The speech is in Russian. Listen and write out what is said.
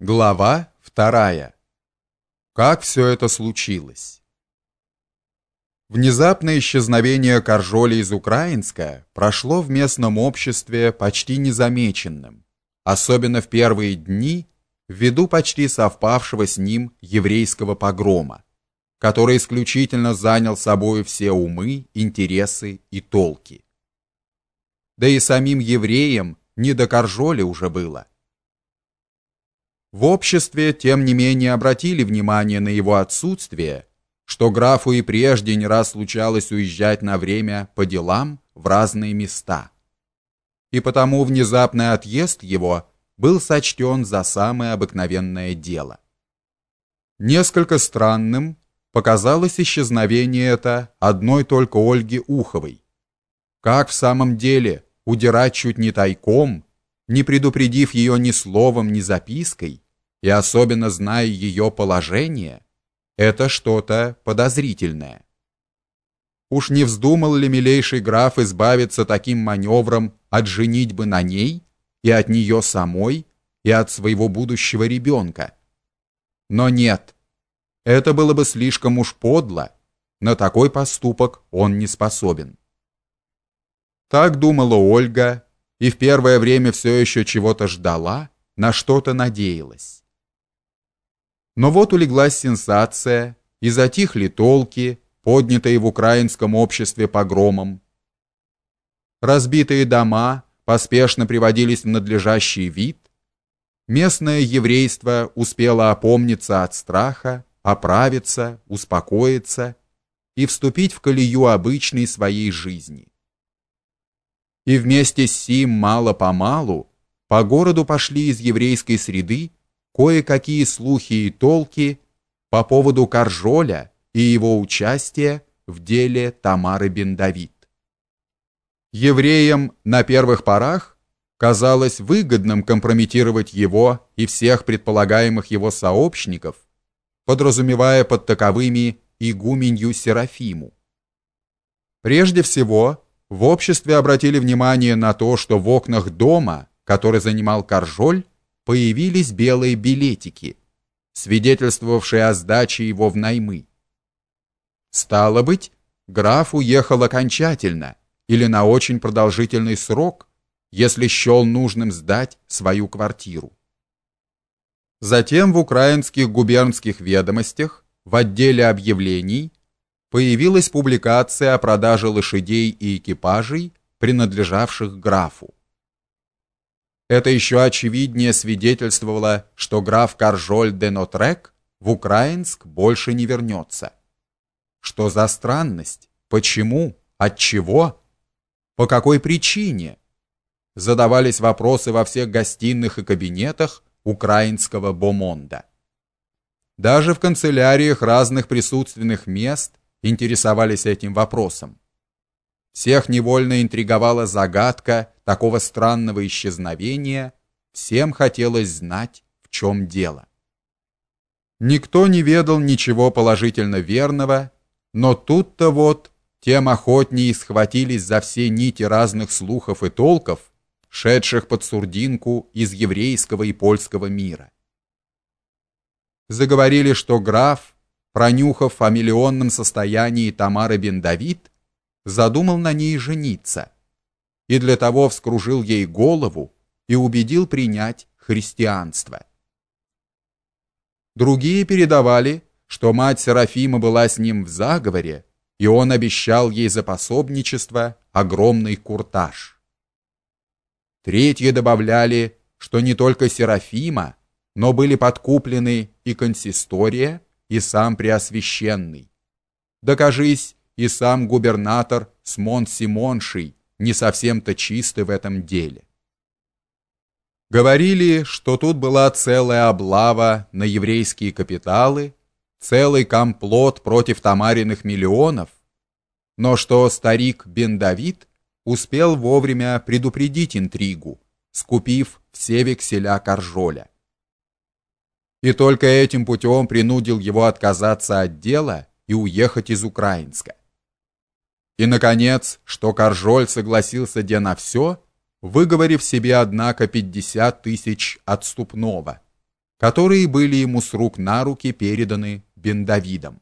Глава вторая. Как все это случилось? Внезапное исчезновение Коржоли из Украинска прошло в местном обществе почти незамеченным, особенно в первые дни, ввиду почти совпавшего с ним еврейского погрома, который исключительно занял собой все умы, интересы и толки. Да и самим евреям не до Коржоли уже было. В обществе, тем не менее, обратили внимание на его отсутствие, что графу и прежде не раз случалось уезжать на время по делам в разные места. И потому внезапный отъезд его был сочтен за самое обыкновенное дело. Несколько странным показалось исчезновение это одной только Ольги Уховой. Как в самом деле удирать чуть не тайком – не предупредив ее ни словом, ни запиской, и особенно зная ее положение, это что-то подозрительное. Уж не вздумал ли милейший граф избавиться таким маневром от женитьбы на ней и от нее самой, и от своего будущего ребенка? Но нет, это было бы слишком уж подло, на такой поступок он не способен. Так думала Ольга, и в первое время все еще чего-то ждала, на что-то надеялась. Но вот улеглась сенсация, и затихли толки, поднятые в украинском обществе погромом. Разбитые дома поспешно приводились в надлежащий вид. Местное еврейство успело опомниться от страха, оправиться, успокоиться и вступить в колею обычной своей жизни и вместе с сим мало-помалу по городу пошли из еврейской среды кое-какие слухи и толки по поводу Каржоля и его участия в деле Тамары Бен-Давид. Евреям на первых порах казалось выгодным компрометировать его и всех предполагаемых его сообщников, подразумевая под таковыми игуменью Серафиму. Прежде всего, в обществе обратили внимание на то, что в окнах дома, который занимал Каржоль, появились белые билетики, свидетельствовавшие о сдаче его в наймы. Стало быть, граф уехал окончательно или на очень продолжительный срок, если счел нужным сдать свою квартиру. Затем в украинских губернских ведомостях в отделе объявлений появилась публикация о продаже лошадей и экипажей, принадлежавших графу. Это еще очевиднее свидетельствовало, что граф Каржоль де Нотрек в Украинск больше не вернется. Что за странность? Почему? От чего? По какой причине? Задавались вопросы во всех гостиных и кабинетах украинского бомонда. Даже в канцеляриях разных присутственных мест интересовались этим вопросом. Всех невольно интриговала загадка такого странного исчезновения, всем хотелось знать, в чем дело. Никто не ведал ничего положительно верного, но тут-то вот тем охотнее схватились за все нити разных слухов и толков, шедших под сурдинку из еврейского и польского мира. Заговорили, что граф пронюхав о миллионном состоянии Тамары Бен-Давид, задумал на ней жениться и для того вскружил ей голову и убедил принять христианство. Другие передавали, что мать Серафима была с ним в заговоре, и он обещал ей за пособничество огромный куртаж. Третьи добавляли, что не только Серафима, но были подкуплены и консистория, и сам Преосвященный. Докажись, и сам губернатор Смон Симонший не совсем-то чистый в этом деле. Говорили, что тут была целая облава на еврейские капиталы, целый комплот против Тамариных миллионов, но что старик Бен Давид успел вовремя предупредить интригу, скупив все векселя Каржоля и только этим путем принудил его отказаться от дела и уехать из Украинска. И наконец, что Каржоль согласился де на все, выговорив себе однако 50 тысяч отступного. которые были ему с рук на руки переданы Бен-Давидом.